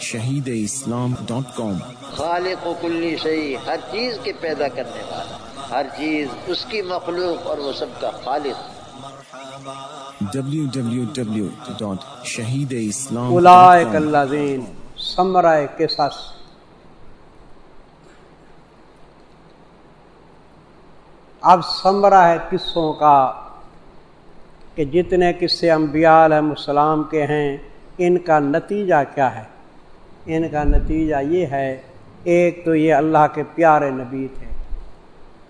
شہید اسلام ڈاٹ کام۔ خالق و کلی شہی ہر چیز کے پیدا کرنے والا ہر چیز اس کی مخلوق اور وہ سب کا خالق۔ شہید اسلام اولائک الذین سمرائے قصص۔ اب سمرا ہے قصوں کا کہ جتنے قصے انبیاء علیہ السلام کے ہیں ان کا نتیجہ کیا ہے؟ ان کا نتیجہ یہ ہے، ایک تو یہ اللہ کے پیارے نبی تھے۔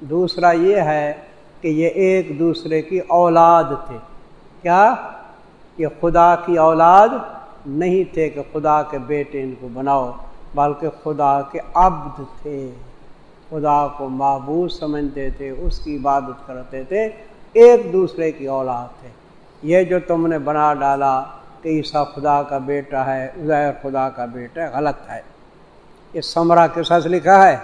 دوسرا یہ ہے کہ یہ ایک دوسرے کی اولاد تھے۔ کیا؟ یہ خدا کی اولاد نہیں تھے کہ خدا کے بیٹے ان کو بناؤ، بلکہ خدا کے عبد تھے۔ خدا کو معبود سمجھتے تھے، اس کی عبادت کرتے تھے۔ ایک دوسرے کی اولاد تھے۔ یہ جو تم نے بنا ڈالا کہ عیسیٰ خدا کا بیٹا ہے عزیر خدا کا بیٹا ہے، غلط ہے۔ یہ سمرا کے ساتھ لکھا ہے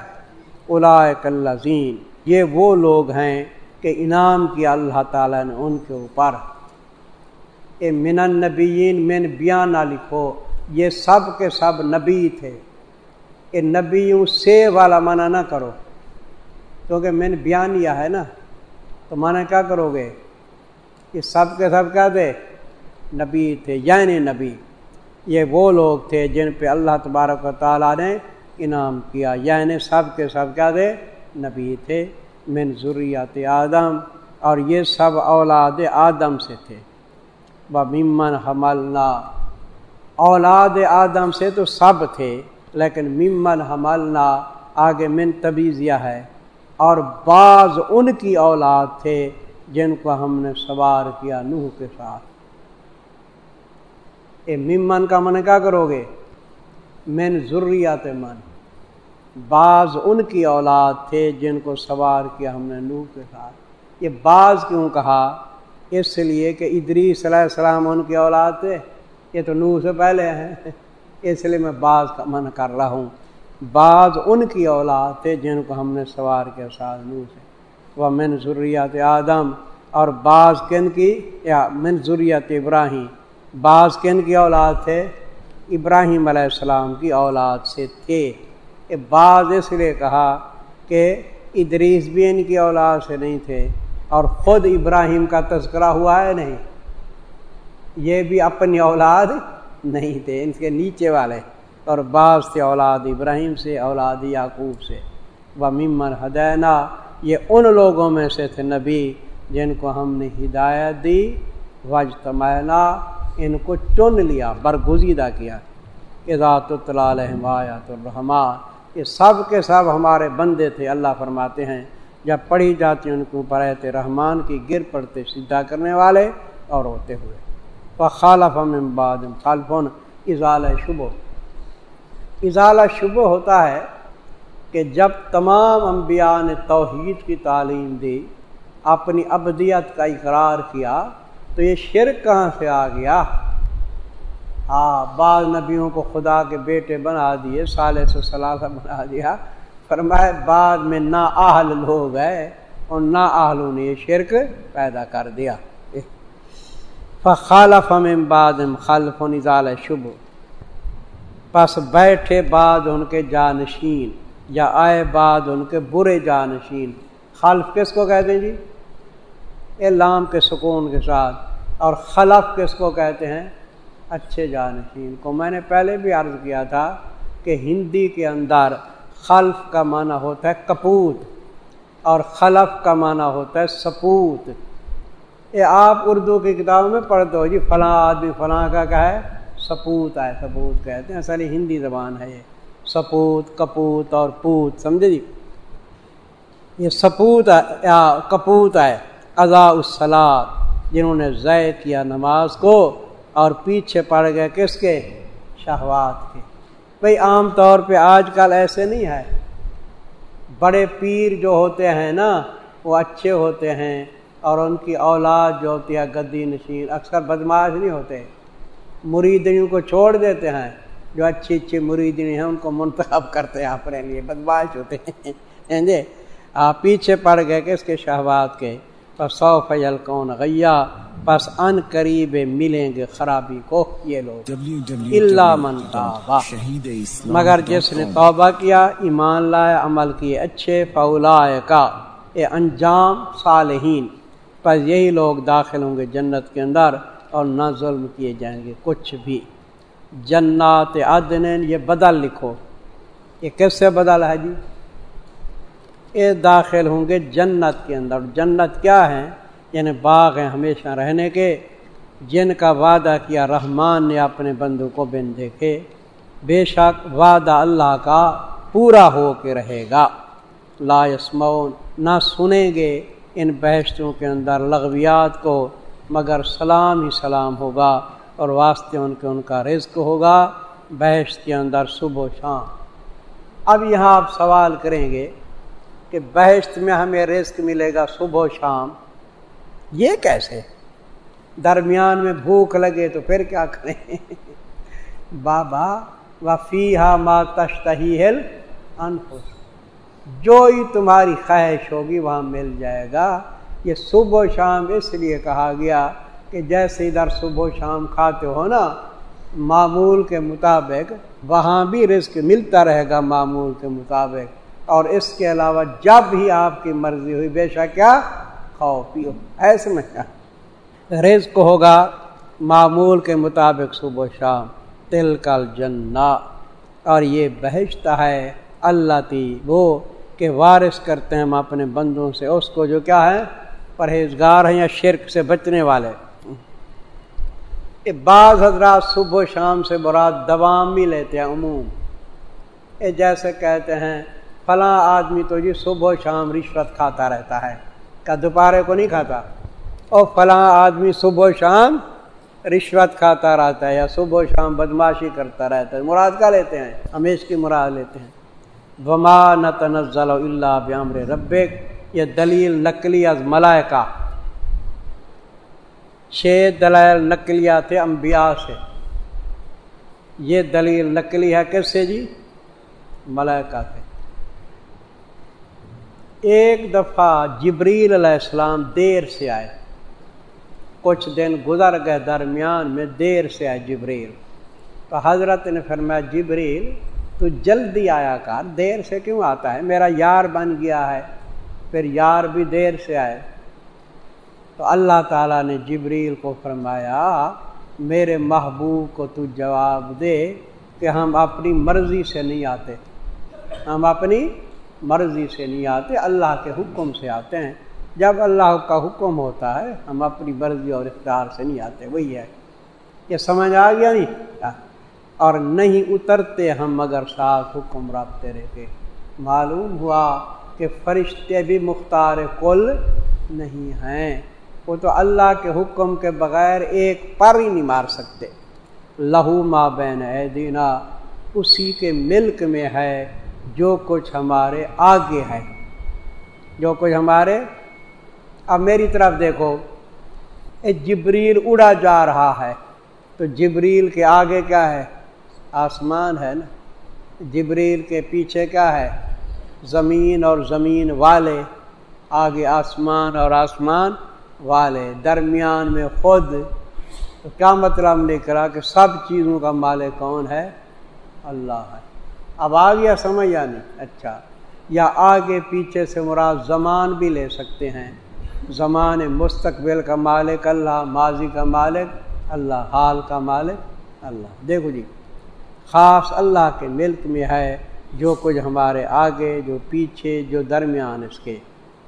الازین یہ وہ لوگ ہیں کہ انعام کیا اللہ تعالیٰ نے ان کے اوپر۔ اے من النبیین، من بیان نہ لکھو۔ یہ سب کے سب نبی تھے۔ کہ نبیوں سے والا منع نہ کرو۔ کیونکہ میں نے بیان لیا ہے نا، تو مانا کیا کرو گے؟ یہ سب کے سب کیا تھے؟ نبی تھے یعنی نبی۔ یہ وہ لوگ تھے جن پہ اللہ تبارک و تعالیٰ نے انعام کیا یعنی سب کے سب کیا تھے؟ نبی تھے۔ من ضروریات آدم، اور یہ سب اولاد آدم سے تھے۔ ممن حملنا۔ اولاد آدم سے تو سب تھے، لیکن ممن حملنا آگے من تبیزیہ ہے۔ اور بعض ان کی اولاد تھے جن کو ہم نے سوار کیا نوح کے ساتھ۔ اے ممن کا من کیا کرو گے؟ من ضروریات من۔ بعض ان کی اولاد تھے جن کو سوار کیا ہم نے نوح کے ساتھ۔ یہ بعض کیوں کہا؟ اس لیے کہ ادری صلی السلام ان کی اولاد تھے۔ یہ تو نوح سے پہلے ہیں۔ اس لیے میں بعض کا من کر رہا ہوں۔ بعض ان کی اولاد تھے جن کو ہم نے سوار کیا ساتھ نو سے۔ وہ من ضروریات آدم۔ اور بعض کن کی؟ یا من ضروریات ابراہیم۔ بعض کن کی اولاد تھے؟ ابراہیم علیہ السلام کی اولاد سے تھے۔ بعض اس لیے کہا کہ ادریس بھی ان کی اولاد سے نہیں تھے اور خود ابراہیم کا تذکرہ ہوا ہے نہیں۔ یہ بھی اپنی اولاد نہیں تھے، ان کے نیچے والے۔ اور بعض تھے اولاد ابراہیم سے، اولاد یعقوب سے۔ وہ ممن ہدینا، یہ ان لوگوں میں سے تھے نبی جن کو ہم نے ہدایت دی۔ وج تمنا ان کو چن لیا، برگزیدہ کیا۔ اضاط آیات الرحمان یہ سب کے سب ہمارے بندے تھے، اللہ فرماتے ہیں، جب پڑھی جاتی ان کے اوپر ایت رحمان کی گر پڑتے سیدھا کرنے والے اور ہوتے ہوئے۔ خالف امباد خالفون اضال شبو اضالہ شبہ ہوتا ہے کہ جب تمام انبیاء نے توحید کی تعلیم دی، اپنی ابدیت کا اقرار کیا تو یہ شرک کہاں سے آ گیا؟ ہاں بعض نبیوں کو خدا کے بیٹے بنا دیے سال سے ثلاثہ بنا دیا۔ فرمائے بعد میں نا اہل لوگ ہے اور نا اہلوں نے یہ شرک پیدا کر دیا۔ فخالف ہم بعد خلف نظال شبھ پس بیٹھے بعد ان کے جانشین یا آئے بعد ان کے برے جانشین۔ خلف کس کو کہتے ہیں جی؟ اے لام کے سکون کے ساتھ اور خلف کس کو کہتے ہیں؟ اچھے جانشین کو۔ میں نے پہلے بھی عرض کیا تھا کہ ہندی کے اندر خلف کا معنی ہوتا ہے کپوت اور خلف کا معنی ہوتا ہے سپوت۔ یہ آپ اردو کی کتابوں میں پڑھتے ہو جی فلاں آدمی فلاں کا کیا ہے؟ سپوت ہے سپوت کہتے ہیں۔ اصل ہندی زبان ہے یہ۔ سپوت، کپوت اور پوت، سمجھے جی؟ یہ سپوت یا کپوت ہے ازا السلاد جنہوں نے ضائع کیا نماز کو اور پیچھے پڑ گئے کس کے؟ شہوات کے۔ بھائی عام طور پہ آج کل ایسے نہیں ہے۔ بڑے پیر جو ہوتے ہیں نا، وہ اچھے ہوتے ہیں اور ان کی اولاد جو ہوتی ہے، گدی، نشین، اکثر بدماش نہیں ہوتے۔ مریدنیوں کو چھوڑ دیتے ہیں۔ جو اچھی اچھی مریدنی ہیں، ان کو منتخب کرتے ہیں اپنے لیے، بدماش ہوتے ہیں۔ جی پیچھے پڑ گئے کہ اس کے؟ شہبات کے۔ سو فیل کون غیا بس ان قریب ملیں گے خرابی کو یہ لوگ۔ اللہ من تابا مگر جس نے توبہ کیا ایمان لائے عمل کیے اچھے فولا کا اے انجام صالحین بس یہی لوگ داخل ہوں گے جنت کے اندر اور نہ ظلم کیے جائیں گے کچھ بھی۔ جنات عدن یہ بدل لکھو۔ یہ کس سے بدل ہے جی؟ یہ داخل ہوں گے جنت کے اندر۔ جنت کیا ہے؟ یعنی باغ ہیں ہمیشہ رہنے کے۔ جن کا وعدہ کیا رحمان نے اپنے بندو کو بن دیکھے بے شک وعدہ اللہ کا پورا ہو کے رہے گا۔ لا یسمون نہ سنیں گے ان بحثوں کے اندر لغویات کو، مگر سلام ہی سلام ہوگا اور واسطے ان کے ان کا رزق ہوگا بحث کے اندر صبح و شام۔ اب یہاں آپ سوال کریں گے کہ بحث میں ہمیں رزق ملے گا صبح و شام۔ یہ کیسے؟ درمیان میں بھوک لگے تو پھر کیا کریں؟ بابا وفی ہا ماں تشتہی ہل انفس جو ہی تمہاری خواہش ہوگی وہاں مل جائے گا۔ یہ صبح و شام اس لیے کہا گیا کہ جیسے ادھر صبح و شام کھاتے ہو نا، معمول کے مطابق وہاں بھی رزق ملتا رہے گا معمول کے مطابق۔ اور اس کے علاوہ جب بھی آپ کی مرضی ہوئی، بے شک کیا؟ کھاؤ، پیو، ایسے میں کیا؟ رزق ہوگا معمول کے مطابق صبح و شام تل کل جنا اور یہ بہشتہ ہے اللہ تی، وہ کہ وارث کرتے ہیں ہم اپنے بندوں سے، اس کو جو کیا ہے، پرہیزگار ہیں یا شرک سے بچنے والے۔ بعض حضرات صبح و شام سے براد دوام بھی لیتے ہیں عموم۔ یہ جیسے کہتے ہیں فلاں آدمی تو جی صبح و شام رشوت کھاتا رہتا ہے، کیا دوپہرے کو نہیں کھاتا؟ اور فلاں آدمی صبح و شام رشوت کھاتا رہتا ہے یا صبح و شام بدماشی کرتا رہتا ہے، مراد کا لیتے ہیں؟ ہمیش کی مراد لیتے ہیں۔ وما نہ تنزل اللہ بیامر رب یہ دلیل نقلی از ملائکہ۔ چھ دلائل نقلیہ تھے انبیاء سے۔ یہ دلیل نقلی ہے کس سے جی؟ ملائکہ تھے ایک دفعہ جبریل علیہ السلام دیر سے آئے۔ کچھ دن گزر گئے درمیان میں دیر سے آئے جبریل۔ تو حضرت نے فرمایا، جبریل، تو جلدی آیا کر۔ دیر سے کیوں آتا ہے؟ میرا یار بن گیا ہے۔ پھر یار بھی دیر سے آئے۔ تو اللہ تعالیٰ نے جبریل کو فرمایا، میرے محبوب کو تو جواب دے کہ ہم اپنی مرضی سے نہیں آتے۔ ہم اپنی مرضی سے نہیں آتے، اللہ کے حکم سے آتے ہیں۔ جب اللہ کا حکم ہوتا ہے، ہم اپنی مرضی اور اختیار سے نہیں آتے، وہی ہے۔ یہ سمجھ آ گیا نہیں؟ اور نہیں اترتے ہم مگر ساتھ حکم رابطے رہتے۔ معلوم ہوا کہ فرشتے بھی مختار کل نہیں ہیں۔ وہ تو اللہ کے حکم کے بغیر ایک پر ہی نہیں مار سکتے۔ لہو ماں بین اے دینا اسی کے ملک میں ہے۔ جو کچھ ہمارے آگے ہے۔ جو کچھ ہمارے، اب میری طرف دیکھو، اے جبریل اڑا جا رہا ہے۔ تو جبریل کے آگے کیا ہے؟ آسمان ہے نا۔ جبریل کے پیچھے کیا ہے؟ زمین اور زمین والے، آگے آسمان اور آسمان والے۔ درمیان میں خود، تو کیا مطلب نے کرا کہ سب چیزوں کا مالک کون ہے؟ اللہ ہے۔ اب آ گیا سمجھ یا نہیں اچھا یا آگے پیچھے سے مراد زمان بھی لے سکتے ہیں۔ زمان مستقبل کا مالک اللہ، ماضی کا مالک اللہ، حال کا مالک اللہ۔ دیکھو جی خاص اللہ کے ملک میں ہے جو کچھ ہمارے آگے، جو پیچھے، جو درمیان اس کے،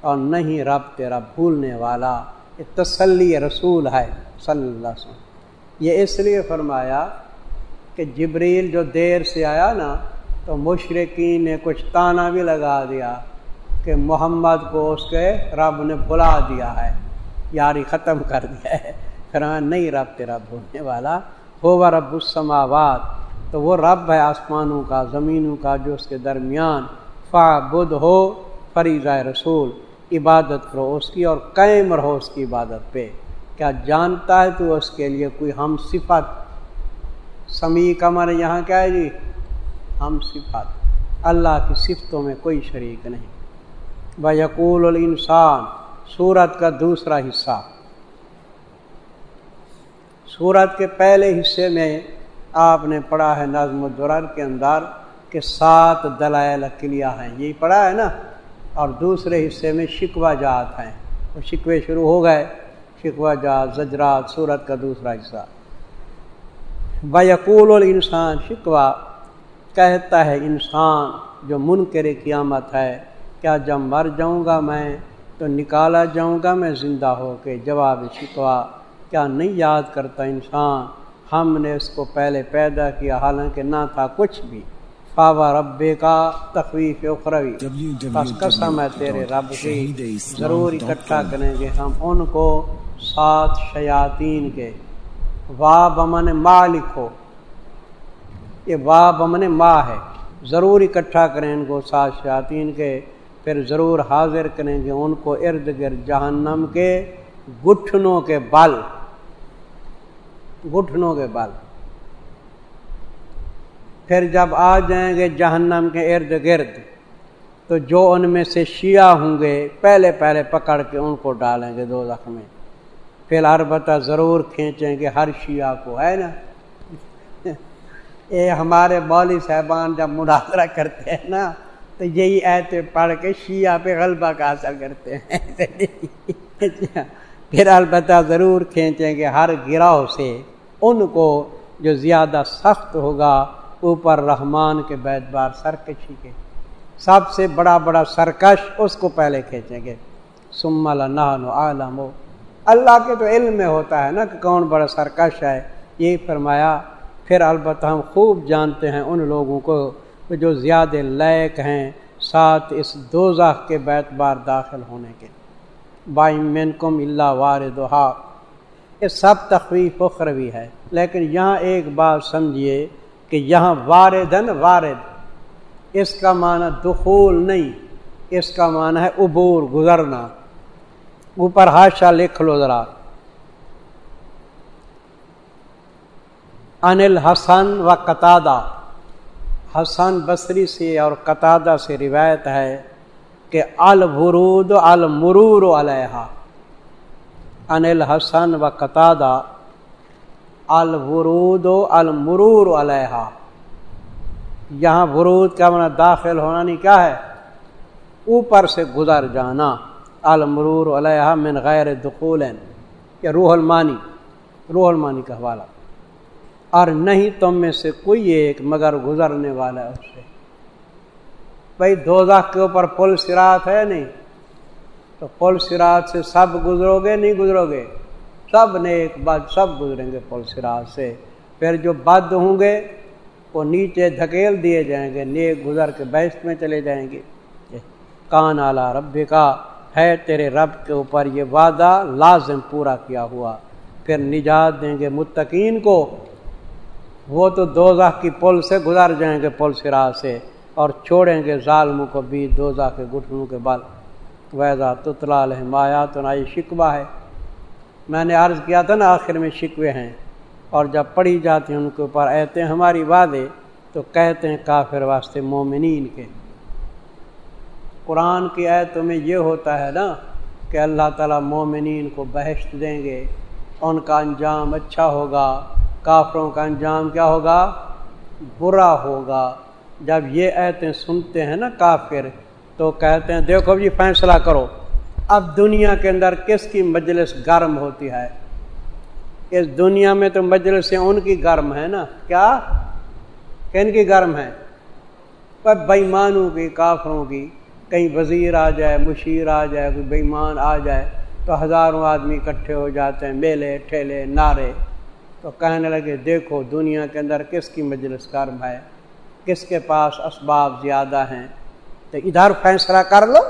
اور نہیں رب تیرا بھولنے والا، یہ تسلی رسول ہے صلی اللہ علیہ وسلم۔ یہ اس لیے فرمایا کہ جبریل جو دیر سے آیا نا تو مشرقین نے کچھ تانا بھی لگا دیا کہ محمد کو اس کے رب نے بلا دیا ہے، یاری ختم کر دیا ہے۔ پھر ہاں، نہیں رب تیرا بھولنے والا ہو رب السماوات۔ تو وہ رب ہے آسمانوں کا، زمینوں کا، جو اس کے درمیان۔ فا بدھ ہو فریضہ رسول۔ عبادت کرو اس کی اور قائم رہو اس کی عبادت پہ۔ کیا جانتا ہے تو اس کے لیے کوئی ہم صفت؟ سمی کمر یہاں کیا ہے جی؟ ہم صفت اللہ کی صفتوں میں کوئی شریک نہیں۔ ب یقول الانسان سورت کا دوسرا حصہ۔ سورت کے پہلے حصے میں آپ نے پڑھا ہے نظم الدرر کے اندر کہ سات دلائل کلیا ہیں۔ یہی پڑھا ہے نا؟ اور دوسرے حصے میں شکوہ جات ہیں۔ وہ شکوے شروع ہو گئے۔ شکوہ جات، زجرات، سورت کا دوسرا حصہ۔ بیقول الانسان شکوہ کہتا ہے انسان جو منکر قیامت ہے، کیا جب مر جاؤں گا میں، تو نکالا جاؤں گا میں زندہ ہو کے، جواب شکوا کیا نہیں یاد کرتا انسان، ہم نے اس کو پہلے پیدا کیا، حالانکہ نہ تھا کچھ بھی۔ فاوا رب کا تخویف اخروی۔ بس قسم ہے تیرے رب کی، ضرور اکٹھا کریں گے ہم ان کو، سات شیاطین کے۔ وا بمن ماں لکھو یہ وا بمن ماں ہے، ضرور اکٹھا کریں ان کو سات شیاطین کے، پھر ضرور حاضر کریں گے ان کو ارد گرد جہنم کے گٹھنوں کے بل گٹھنوں کے بل پھر جب آ جائیں گے جہنم کے ارد گرد، تو جو ان میں سے شیعہ ہوں گے، پہلے پہلے پکڑ کے ان کو ڈالیں گے دو میں۔ پھر البتہ ضرور کھینچیں گے، ہر شیعہ کو، ہے نا؟ یہ ہمارے مولی صاحبان جب مناظرہ کرتے ہیں نا، تو یہی ایتے پڑھ کے شیعہ پہ غلبہ کا حاصل کرتے ہیں۔ پھر البتہ ضرور کھینچیں گے ہر گراؤ سے ان کو جو زیادہ سخت ہوگا، اوپر رحمان کے بیت بار سرکشی کے۔ سب سے بڑا بڑا سرکش اس کو پہلے کھینچیں گے۔ سم اللہ عالم اللہ کے تو علم میں ہوتا ہے نا کہ کون بڑا سرکش ہے۔ یہی فرمایا پھر البتہ ہم خوب جانتے ہیں ان لوگوں کو جو زیادہ لائق ہیں ساتھ اس دو کے بیت بار داخل ہونے کے۔ بائی مین کم اللہ وار دوہا یہ سب تخویف اخروی ہے، لیکن یہاں ایک بات سمجھیے کہ یہاں واردن وارد۔ اس کا معنی دخول نہیں، اس کا معنی ہے عبور، گزرنا۔ اوپر ہاشا لکھ لو ذرا۔ انل حسن و قطادہ۔ حسن بصری سے اور قطادہ سے روایت ہے کہ البرود المرور علیہ انل حسن و قطادہ البرود المرور علیہ یہاں برود کا منع داخل ہونا نہیں، کیا ہے؟ اوپر سے گزر جانا۔ المرور علیہ من غیر دخول یا روح المانی روح المانی کا حوالہ۔ اور نہیں تم میں سے کوئی ایک مگر گزرنے والا ہے اس سے۔ بھائی دو کے اوپر پل سرات ہے نہیں؟ تو پل سرات سے سب گزرو گے نہیں گزرو گے سب نے ایک بات سب گزریں گے پل سرات سے۔ پھر جو بد ہوں گے، وہ نیچے دھکیل دیے جائیں گے، نیک گزر کے بیست میں چلے جائیں گے۔ کان اعلیٰ رب کا ہے تیرے رب کے اوپر یہ وعدہ لازم پورا کیا ہوا۔ پھر نجات دیں گے متقین کو۔ وہ تو دو کی پل سے گزر جائیں گے پل سرا سے اور چھوڑیں گے ظالموں کو بھی دو کے گٹھنوں کے بل ویزا تتلا مایا تو نہ یہ شکوہ ہے۔ میں نے عرض کیا تھا نا، آخر میں شکوے ہیں۔ اور جب پڑھی جاتی ہیں ان کے اوپر ایتے ہیں ہماری وعدے تو کہتے ہیں کافر واسطے مومنین کے۔ قرآن کی ایتوں میں یہ ہوتا ہے نا کہ اللہ تعالیٰ مومنین کو بحشت دیں گے، ان کا انجام اچھا ہوگا۔ کافروں کا انجام کیا ہوگا؟ برا ہوگا۔ جب یہ ایتیں سنتے ہیں نا کافر، تو کہتے ہیں، دیکھو جی فیصلہ کرو۔ اب دنیا کے اندر کس کی مجلس گرم ہوتی ہے؟ اس دنیا میں تو مجلسیں ان کی گرم ہے نا۔ کیا؟ کن کی گرم ہے پر بےمانوں کی، کافروں کی۔ کہیں وزیر آ جائے، مشیر آ جائے، کوئی بےمان آ جائے، تو ہزاروں آدمی اکٹھے ہو جاتے ہیں، میلے، ٹھیلے، نعرے۔ تو کہنے لگے، دیکھو دنیا کے اندر کس کی مجلس کرم ہے؟ کس کے پاس اسباب زیادہ ہیں؟ تو ادھر فیصلہ کر لو،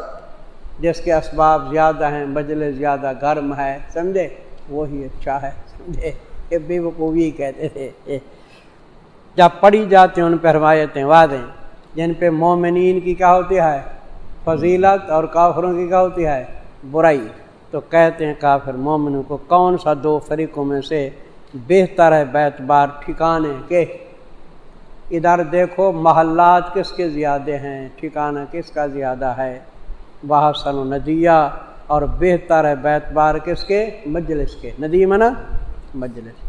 جس کے اسباب زیادہ ہیں، مجلس زیادہ گرم ہے، سمجھے؟ وہی اچھا ہے، سمجھے؟ یہ بے وقوبی کہتے تھے۔ جب پڑھی جاتی ہیں، ان پہ روایتیں وعدیں جن پہ مومنین کی کیا ہوتی ہے؟ فضیلت اور کافروں کی کیا ہوتی ہے؟ برائی۔ تو کہتے ہیں کافر مومنوں کو کون سا دو فریقوں میں سے بہتر ہے، بیت بار ٹھکانے کے۔ ادھر دیکھو محلات کس کے زیادہ ہیں، ٹھکانہ کس کا زیادہ ہے۔ وہ سن ندیہ اور بہتر ہے، بیت بار کس کے؟ مجلس کے۔ ندیم نا مجلس۔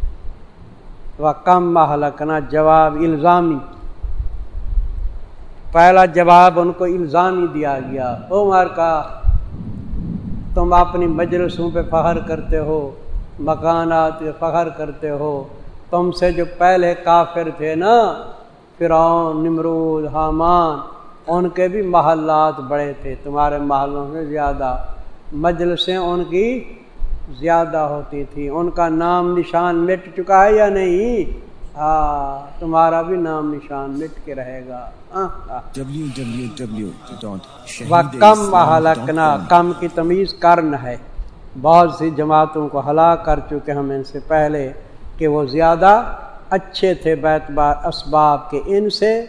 و کم محلکنا جواب الزامی پہلا جواب ان کو الزامی دیا گیا۔ عمر کا، تم اپنی مجلسوں پہ فخر کرتے ہو۔ مکانات فخر کرتے ہو۔ تم سے جو پہلے کافر تھے نا فرعون نمرود حامان ان کے بھی محلات بڑے تھے۔ تمہارے محلوں سے زیادہ مجلسیں ان کی زیادہ ہوتی تھی۔ ان کا نام نشان مٹ چکا ہے یا نہیں؟ ہاں تمہارا بھی نام نشان مٹ کے رہے گا۔ کم محلکنا کم کی تمیز کرن ہے۔ بہت سی جماعتوں کو ہلاک کر چکے ہم ان سے پہلے کہ وہ زیادہ اچھے تھے بیت بار اسباب کے ان سے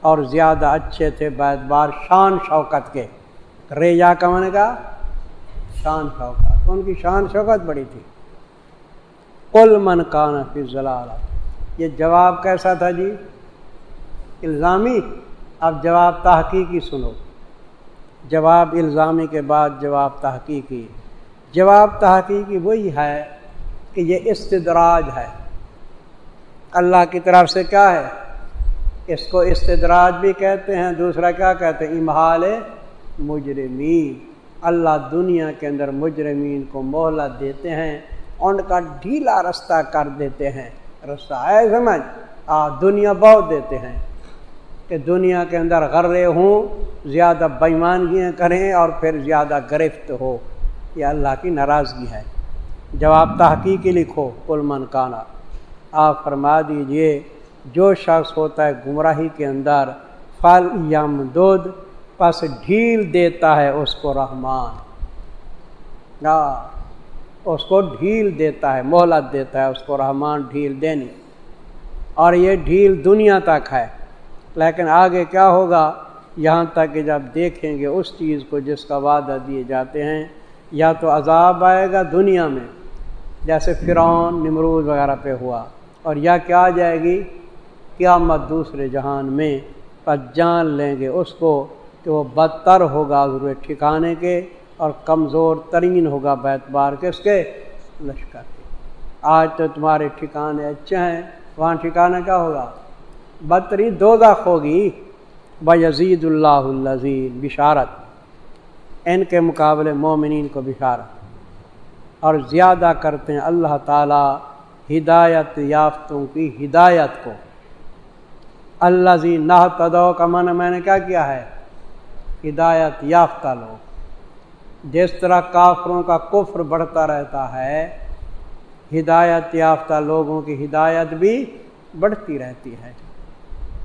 اور زیادہ اچھے تھے بیت بار شان شوکت کے۔ ریجا کا من کا شان شوکت۔ ان کی شان شوکت بڑی تھی۔ کل من کان فی ضلال یہ جواب کیسا تھا جی؟ الزامی۔ اب جواب تحقیقی سنو۔ جواب الزامی کے بعد جواب تحقیقی۔ جواب تحقیقی وہی ہے کہ یہ استدراج ہے۔ اللہ کی طرف سے کیا ہے؟ اس کو استدراج بھی کہتے ہیں، دوسرا کیا کہتے ہیں؟ امہال مجرمین۔ اللہ دنیا کے اندر مجرمین کو مہلت دیتے ہیں، ان کا ڈھیلا رستہ کر دیتے ہیں۔ رستہ ہے سمجھ، آ دنیا بہت دیتے ہیں کہ دنیا کے اندر غرے ہوں، زیادہ بےمانگیاں کریں اور پھر زیادہ گرفت ہو۔ یہ اللہ کی ناراضگی ہے۔ جواب تحقیقی لکھو کل من کانا۔ آپ فرما دیجیے، جو شخص ہوتا ہے گمراہی کے اندر، پھل یا دودھ، پس ڈھیل دیتا ہے اس کو رحمان۔ اس کو ڈھیل دیتا ہے، مہلت دیتا ہے، اس کو رحمان ڈھیل دینی۔ اور یہ ڈھیل دنیا تک ہے۔ لیکن آگے کیا ہوگا؟ یہاں تک کہ جب دیکھیں گے اس چیز کو جس کا وعدہ دیے جاتے ہیں یا تو عذاب آئے گا دنیا میں، جیسے فرعون نمرود وغیرہ پہ ہوا، اور یا کیا آ جائے گی؟ قیامت دوسرے جہان میں، پر جان لیں گے اس کو کہ وہ بدتر ہوگا ضرور ٹھکانے کے، اور کمزور ترین ہوگا بیت بار کس کے لشکر کے۔ آج تو تمہارے ٹھکانے اچھے ہیں، وہاں ٹھکانا کیا ہوگا؟ بدتری دو دخ ہوگی۔ بزید اللہ الزیز بشارت۔ ان کے مقابلے مومنین کو بشارت اور زیادہ کرتے ہیں اللہ تعالیٰ ہدایت یافتوں کی ہدایت کو۔ اللہ زی نہ تدو کا من میں نے کیا کیا ہے؟ ہدایت یافتہ لوگ۔ جس طرح کافروں کا کفر بڑھتا رہتا ہے، ہدایت یافتہ لوگوں کی ہدایت بھی بڑھتی رہتی ہے۔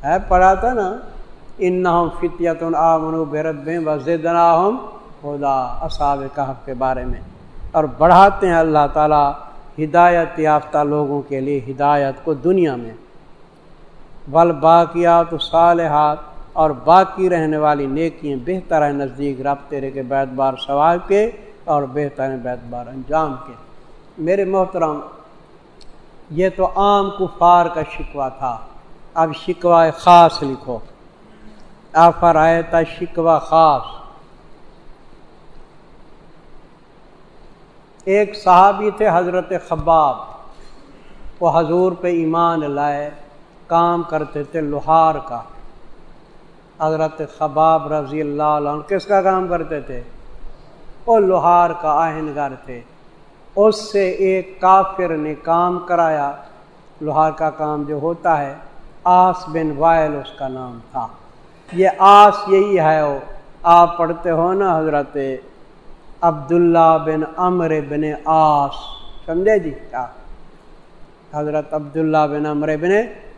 ہے، پڑھا تھا نا؟ ان فطیت آمن برب وزدنا ہم خدا اصاب کہف کے بارے میں۔ اور بڑھاتے ہیں اللہ تعالیٰ ہدایت یافتہ لوگوں کے لیے ہدایت کو دنیا میں۔ بل باقیات صالحات، اور باقی رہنے والی نیکیاں بہتر ہے نزدیک رب تیرے کے بیت بار ثواب کے اور بہتر ہیں بیت بار انجام کے۔ میرے محترم، یہ تو عام کفار کا شکوہ تھا۔ اب شکوہ خاص لکھو۔ آفر آئے تھا شکوہ خاص۔ ایک صحابی تھے حضرت خباب، وہ حضور پہ ایمان لائے، کام کرتے تھے لوہار کا۔ حضرت خباب رضی اللہ عنہ، کس کا کام کرتے تھے؟ وہ لوہار کا آہنگر تھے۔ اس سے ایک کافر نے کام کرایا۔ لوہار کا کام جو ہوتا ہے، آس بن وائل اس کا نام تھا۔ یہ آس یہی ہے، وہ آپ پڑھتے ہو نا حضرت عبداللہ بن امر بن آس سمجھے جی؟ کیا حضرت عبداللہ بن امر بن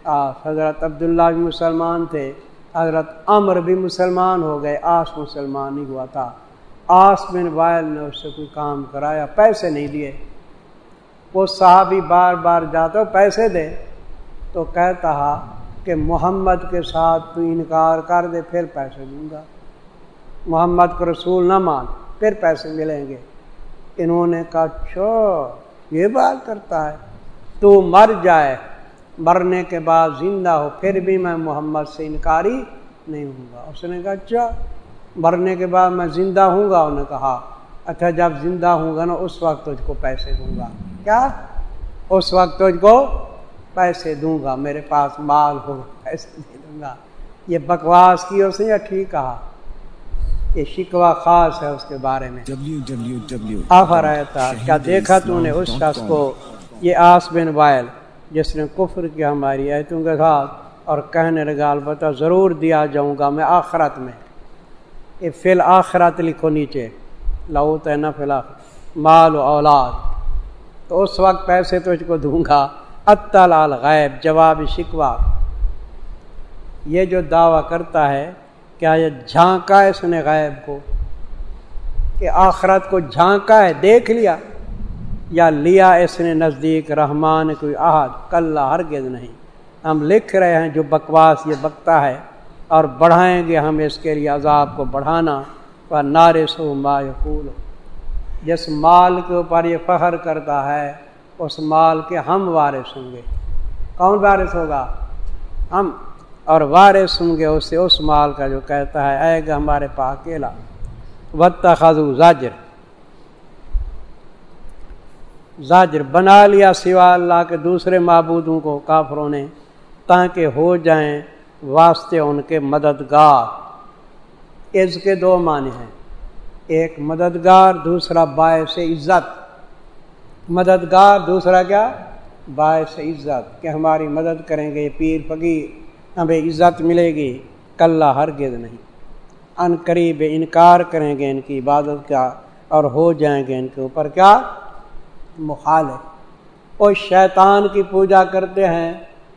آس حضرت عبداللہ بھی مسلمان تھے، حضرت امر بھی مسلمان ہو گئے آس مسلمان ہی ہوا تھا۔ آس بن وائل نے اس سے کوئی کام کرایا، پیسے نہیں دیے۔ وہ صحابی بار بار جاتا پیسے دے۔ تو کہتا کہ محمد کے ساتھ تو انکار کر دے، پھر پیسے دوں گا۔ محمد کو رسول نہ مان پھر پیسے ملیں گے۔ انہوں نے کہا اچھا یہ بات کرتا ہے۔ تو مر جائے۔ مرنے کے بعد زندہ ہو، پھر بھی میں محمد سے انکاری نہیں ہوں گا۔ اس نے کہا اچھا مرنے کے بعد میں زندہ ہوں گا۔ انہوں نے کہا اچھا جب زندہ ہوں گا نا، اس وقت تجھ کو پیسے دوں گا۔ کیا؟ اس وقت تجھ کو پیسے دوں گا۔ میرے پاس مال ہوگا پیسے دے دوں گا۔ یہ بکواس کی اس نے یا ٹھیک کہا؟ یہ شکوا خاص ہے اس کے بارے میں۔ آفر آیا تھا کیا دیکھا تو نے اس شخص کو؟ یہ آس بن وائل، جس نے کفر کیا ہماری ایتوں کے ساتھ اور کہنے لگا، البتہ ضرور دیا جاؤں گا میں آخرت میں۔ یہ فی الآخرت لکھو نیچے۔ لو تین فی مال و اولاد۔ تو اس وقت پیسے تجھ کو دوں گا۔ اطلال غیب جواب شکوا یہ جو دعویٰ کرتا ہے کیا یہ جھانکا ہے اس نے غائب کو؟ کہ آخرت کو جھانکا ہے، دیکھ لیا یا لیا اس نے نزدیک رحمان کوئی آہد کل ہرگز نہیں۔ ہم لکھ رہے ہیں جو بکواس یہ بکتا ہے اور بڑھائیں گے ہم اس کے لیے عذاب کو بڑھانا۔ و نارس ہو ما یقول جس مال کے اوپر یہ فخر کرتا ہے، اس مال کے ہم وارث ہوں گے۔ کون وارث ہوگا؟ ہم۔ اور وارث ہوں گے اس اس مال کا جو کہتا ہے اے گا ہمارے پا اکیلا وط خزو زاجر۔ زاجر بنا لیا سوا اللہ کے دوسرے معبودوں کو، کافروں نے، تاکہ ہو جائیں واسطے ان کے مددگار۔ عز کے دو معنی ہیں۔ ایک مددگار، دوسرا باعث عزت۔ مددگار، دوسرا کیا؟ باعث عزت، کہ ہماری مدد کریں گے پیر، فقیر۔ ہمیں عزت ملے گی کل ہرگز نہیں۔ ان قریب انکار کریں گے ان کی عبادت کا اور ہو جائیں گے ان کے اوپر کیا؟ مخالف۔ وہ شیطان کی پوجا کرتے ہیں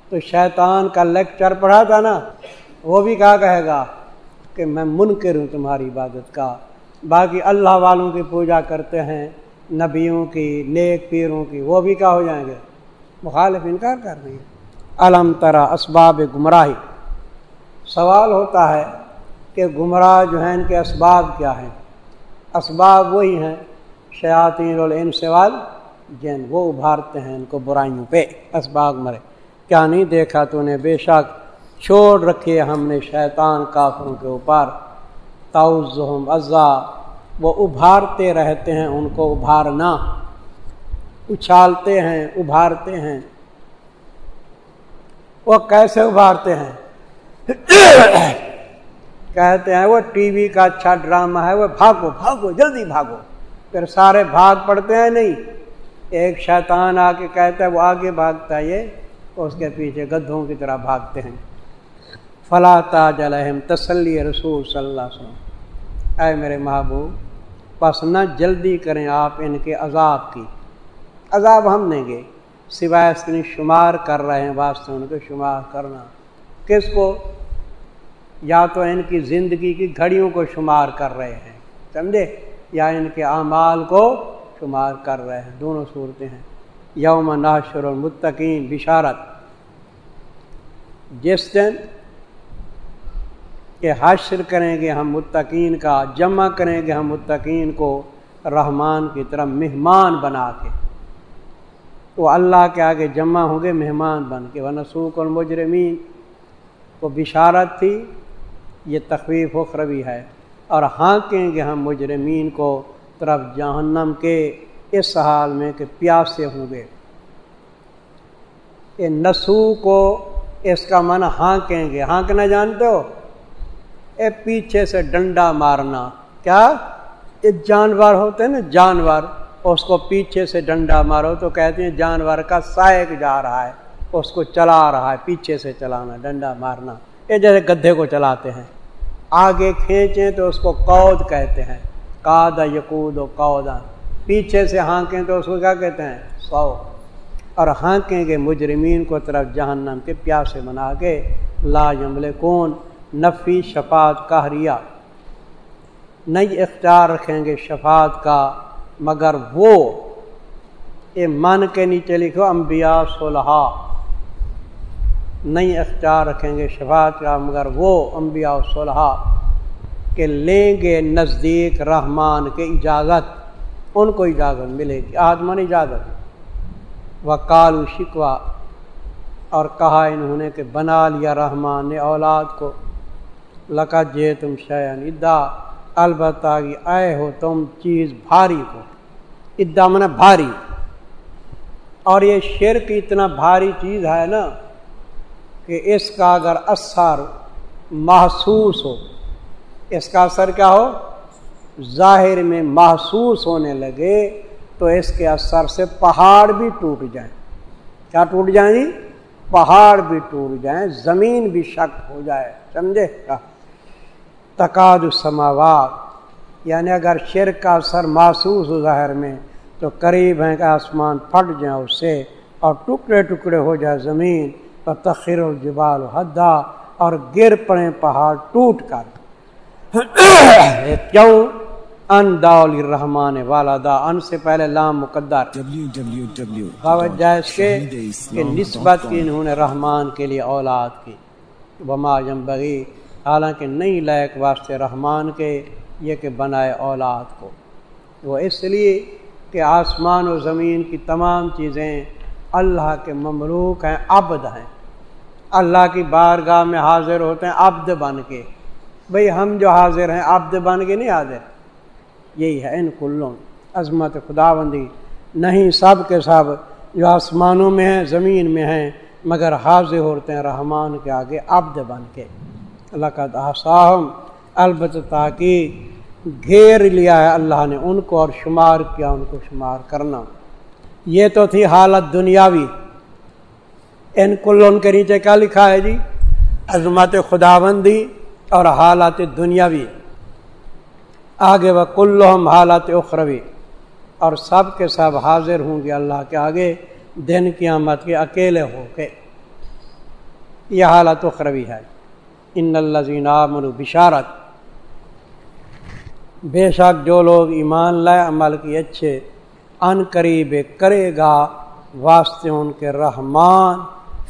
تو شیطان کا لیکچر پڑھا تھا نا، وہ بھی کہا کہے گا؟ کہ میں منکر ہوں تمہاری عبادت کا۔ باقی اللہ والوں کی پوجا کرتے ہیں، نبیوں کی، نیک پیروں کی، وہ بھی کیا ہو جائیں گے؟ مخالف، انکار کر رہی ہے علم ترا اسباب گمراہی۔ سوال ہوتا ہے کہ گمراہ جو ہیں ان کے اسباب کیا ہیں؟ اسباب وہی ہیں شیاطین الان سوال، جن وہ ابھارتے ہیں ان کو برائیوں پہ۔ اسباب مرے۔ کیا نہیں دیکھا تو نے؟ بے شک چھوڑ رکھے ہم نے شیطان کافروں کے اوپر۔ تاؤزہم ازا وہ ابھارتے رہتے ہیں ان کو ابھارنا۔ اچھالتے ہیں، ابھارتے ہیں۔ وہ کیسے ابھارتے ہیں؟ کہتے ہیں وہ ٹی وی کا اچھا ڈرامہ ہے، وہ بھاگو بھاگو، جلدی بھاگو۔ پھر سارے بھاگ پڑتے ہیں، نہیں۔ ایک شیطان آ کے کہتا ہے، وہ آگے بھاگتا ہے، یہ اس کے پیچھے گدھوں کی طرح بھاگتے ہیں۔ فلاں تاج الحم تسلی رسول صلی اللہ علیہ وسلم۔ اے میرے محبوب، بس نہ جلدی کریں آپ ان کے عذاب کی۔ عذاب ہم دیں گے۔ سوائے اس کی شمار کر رہے ہیں واسطے ان کو شمار کرنا۔ کس کو؟ یا تو ان کی زندگی کی گھڑیوں کو شمار کر رہے ہیں، سمجھے؟ یا ان کے اعمال کو شمار کر رہے ہیں۔ دونوں صورتیں ہیں۔ یوم ناشر المتقین، بشارت۔ جس دن کہ حشر کریں گے ہم متقین کا، جمع کریں گے ہم متقین کو رحمان کی طرح مہمان بنا کے۔ وہ اللہ کے آگے جمع ہوں گے مہمان بن کے۔ وہ نسوخ المجرمین کو بشارت تھی، یہ تخویف اخروی ہے۔ اور ہانکیں گے ہم مجرمین کو طرف جہنم کے۔ اس حال میں کہ پیاسے ہوں گے۔ یہ نسو کو اس کا من ہانکیں گے۔ ہانکنا جانتے ہو؟ اے پیچھے سے ڈنڈا مارنا۔ کیا؟ یہ جانور ہوتے ہیں نا، جانور۔ اس کو پیچھے سے ڈنڈا مارو تو کہتے ہیں جانور کا سائق جا رہا ہے، اس کو چلا رہا ہے، پیچھے سے چلانا، ڈنڈا مارنا۔ یہ جیسے گدھے کو چلاتے ہیں۔ آگے کھینچیں تو اس کو قود کہتے ہیں۔ کاد یقود و کودا پیچھے سے ہانکیں تو اس کو کیا کہتے ہیں؟ سو۔ اور ہانکیں گے مجرمین کو طرف جہنم کے پیاسے بنا کے۔ لا جملے کون نفی شفات کا ریا نہیں اختیار رکھیں گے شفات کا۔ مگر وہ یہ من کے نیچے لکھو، انبیاء صلحہ نہیں اختیار رکھیں گے شفات کا، مگر وہ انبیاء صلحہ کہ لیں گے نزدیک رحمان کے اجازت۔ ان کو اجازت ملے گی آدمن اجازت۔ و کالو شکوا اور کہا انہوں نے کہ بنا لیا رحمان نے اولاد کو۔ لکا جے تم شیان ادا، البتہ کہ آئے ہو تم چیز بھاری کو۔ ادامن بھاری۔ اور یہ شرک اتنا بھاری چیز ہے نا کہ اس کا اگر اثر محسوس ہو، اس کا اثر کیا ہو؟ ظاہر میں محسوس ہونے لگے تو اس کے اثر سے پہاڑ بھی ٹوٹ جائیں۔ کیا ٹوٹ جائیں جی؟ پہاڑ بھی ٹوٹ جائیں، زمین بھی شک ہو جائے، سمجھے؟ تقاد السماوات۔ یعنی اگر شرک کا اثر محسوس ہو ظاہر میں تو قریب ہیں کہ آسمان پھٹ جائیں اس سے اور ٹکڑے ٹکڑے ہو جائے زمین پر تخیر الجبال حدا اور گر پڑے پہاڑ ٹوٹ کر۔ کیوں؟ ان داول رحمان والا دا ان سے پہلے لام مقدر۔ اس کے کہ نسبت کی انہوں نے رحمان کے لیے اولاد کی۔ بما جمبگی حالانکہ نہیں لائق واسطے رحمان کے یہ کہ بنائے اولاد کو۔ وہ اس لیے کہ آسمان و زمین کی تمام چیزیں اللہ کے مملوک ہیں، عبد ہیں۔ اللہ کی بارگاہ میں حاضر ہوتے ہیں، عبد بن کے۔ بھئی ہم جو حاضر ہیں، عبد بن کے نہیں حاضر۔ یہی ہے، ان کلوں۔ عظمت خدا بندی نہیں سب کے سب جو آسمانوں میں ہیں، زمین میں ہیں، مگر حاضر ہوتے ہیں رحمان کے آگے، عبد بن کے۔ اللہ کا داحم البت تاکہ گھیر لیا ہے اللہ نے ان کو اور شمار کیا ان کو شمار کرنا۔ یہ تو تھی حالت دنیاوی۔ ان کل کے نیچے کیا لکھا ہے جی؟ عظمت خدا بندی اور حالات دنیاوی۔ آگے وہ کلحم حالات اخروی۔ اور سب کے سب حاضر ہوں گے اللہ کے آگے۔ دن قیامت کے اکیلے ہو کے۔ یہ حالت اخروی ہے۔ ان اللہ من بشارت۔ بے شک جو لوگ ایمان لائے، عمل کی اچھے، ان قریب کرے گا، واسطے ان کے رحمان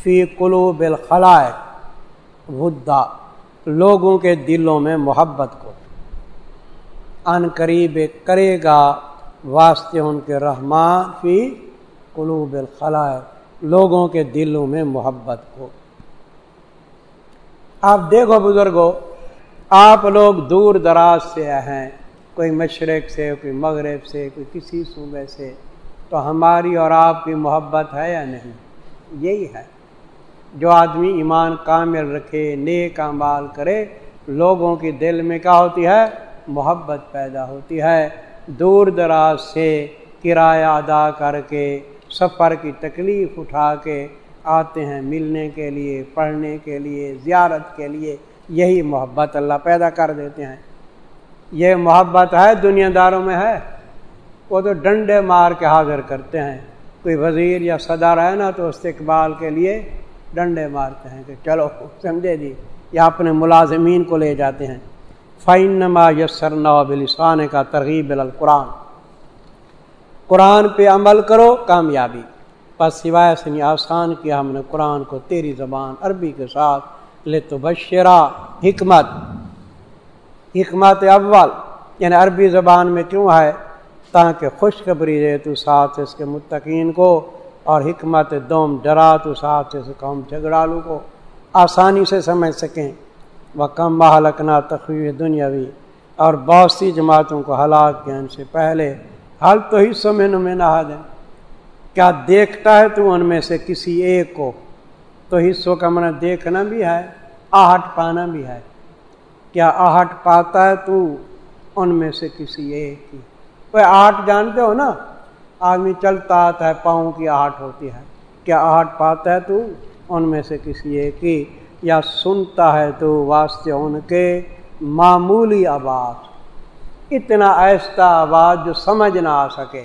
فی قلوب الخلائق، ودا، لوگوں کے دلوں میں محبت کو۔ ان قریب کرے گا، واسطے ان کے رحمان فی قلوب الخلائق، لوگوں کے دلوں میں محبت کو۔ آپ دیکھو بزرگوں آپ لوگ دور دراز سے ہیں۔ کوئی مشرق سے، کوئی مغرب سے، کوئی کسی صوبے سے، تو ہماری اور آپ کی محبت ہے یا نہیں؟ یہی ہے۔ جو آدمی ایمان کامل رکھے، نیک امال کرے، لوگوں کی دل میں کیا ہوتی ہے؟ محبت پیدا ہوتی ہے۔ دور دراز سے کرایہ ادا کر کے، سفر کی تکلیف اٹھا کے آتے ہیں ملنے کے لیے، پڑھنے کے لیے، زیارت کے لیے، یہی محبت اللہ پیدا کر دیتے ہیں۔ یہ محبت ہے دنیا داروں میں ہے، وہ تو ڈنڈے مار کے حاضر کرتے ہیں۔ کوئی وزیر یا صدر ہے نا تو استقبال کے لیے ڈنڈے مارتے ہیں کہ چلو، سمجھے جی یا اپنے ملازمین کو لے جاتے ہیں۔ فائن نما یسر نوابلسان کا ترغیب القرآن۔ قرآن پہ عمل کرو، کامیابی۔ بس سوائے سنی آسان کیا ہم نے قرآن کو تیری زبان عربی کے ساتھ لے تو بشرا حکمت۔ حکمت اول یعنی عربی زبان میں کیوں ہے؟ تاکہ خوشخبری دے تو ساتھ اس کے متقین کو، اور حکمت دوم ڈرا تو ساتھ اس قوم جھگڑالو کو آسانی سے سمجھ سکیں۔ وہ کم محلکنا تخوی دنیاوی اور بہت سی جماعتوں کو ہلاک کیا ان سے پہلے۔ حل تو حصوں میں نمے نہ دیں کیا دیکھتا ہے تو ان میں سے کسی ایک کو؟ تو حصوں کا من دیکھنا بھی ہے، آہٹ پانا بھی ہے۔ کیا آہٹ پاتا ہے تو ان میں سے کسی ایک کی؟ کوئی آہٹ جانتے ہو نا؟ آدمی چلتا آتا ہے، پاؤں کی آہٹ ہوتی ہے۔ کیا آہٹ پاتا ہے تو ان میں سے کسی ایک کی؟ یا سنتا ہے تو واسطے ان کے معمولی آواز۔ اتنا ایسا آواز جو سمجھ نہ آ سکے۔